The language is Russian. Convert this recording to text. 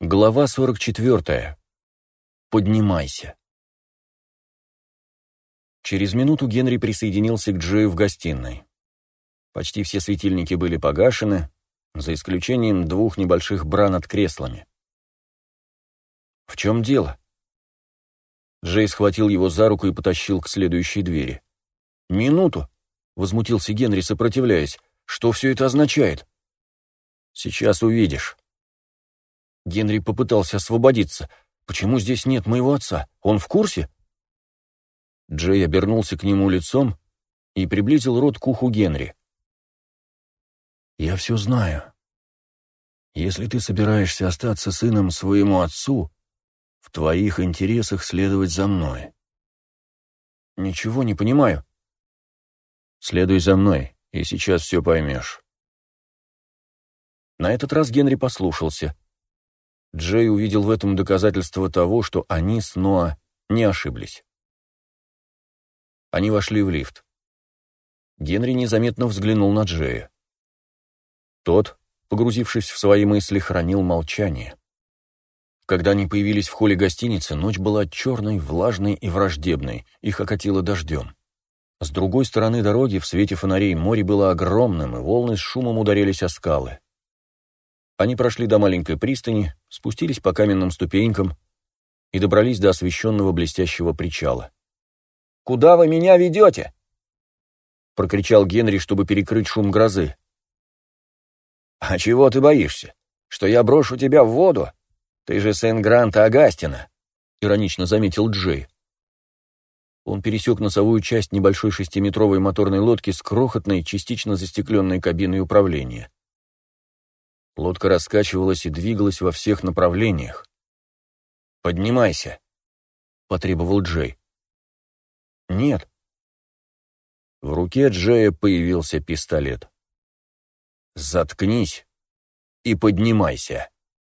Глава 44. Поднимайся. Через минуту Генри присоединился к Джею в гостиной. Почти все светильники были погашены, за исключением двух небольших бра над креслами. «В чем дело?» Джей схватил его за руку и потащил к следующей двери. «Минуту!» — возмутился Генри, сопротивляясь. «Что все это означает?» «Сейчас увидишь». Генри попытался освободиться. «Почему здесь нет моего отца? Он в курсе?» Джей обернулся к нему лицом и приблизил рот к уху Генри. «Я все знаю. Если ты собираешься остаться сыном своему отцу, в твоих интересах следовать за мной». «Ничего не понимаю». «Следуй за мной, и сейчас все поймешь». На этот раз Генри послушался. Джей увидел в этом доказательство того, что они с Ноа не ошиблись. Они вошли в лифт. Генри незаметно взглянул на Джея. Тот, погрузившись в свои мысли, хранил молчание. Когда они появились в холле гостиницы, ночь была черной, влажной и враждебной, их окатило дождем. С другой стороны дороги, в свете фонарей, море было огромным, и волны с шумом ударились о скалы. Они прошли до маленькой пристани, спустились по каменным ступенькам и добрались до освещенного блестящего причала. «Куда вы меня ведете?» — прокричал Генри, чтобы перекрыть шум грозы. «А чего ты боишься? Что я брошу тебя в воду? Ты же сын Гранта Агастина», — иронично заметил Джей. Он пересек носовую часть небольшой шестиметровой моторной лодки с крохотной, частично застекленной кабиной управления. Лодка раскачивалась и двигалась во всех направлениях. «Поднимайся», — потребовал Джей. «Нет». В руке Джея появился пистолет. «Заткнись и поднимайся».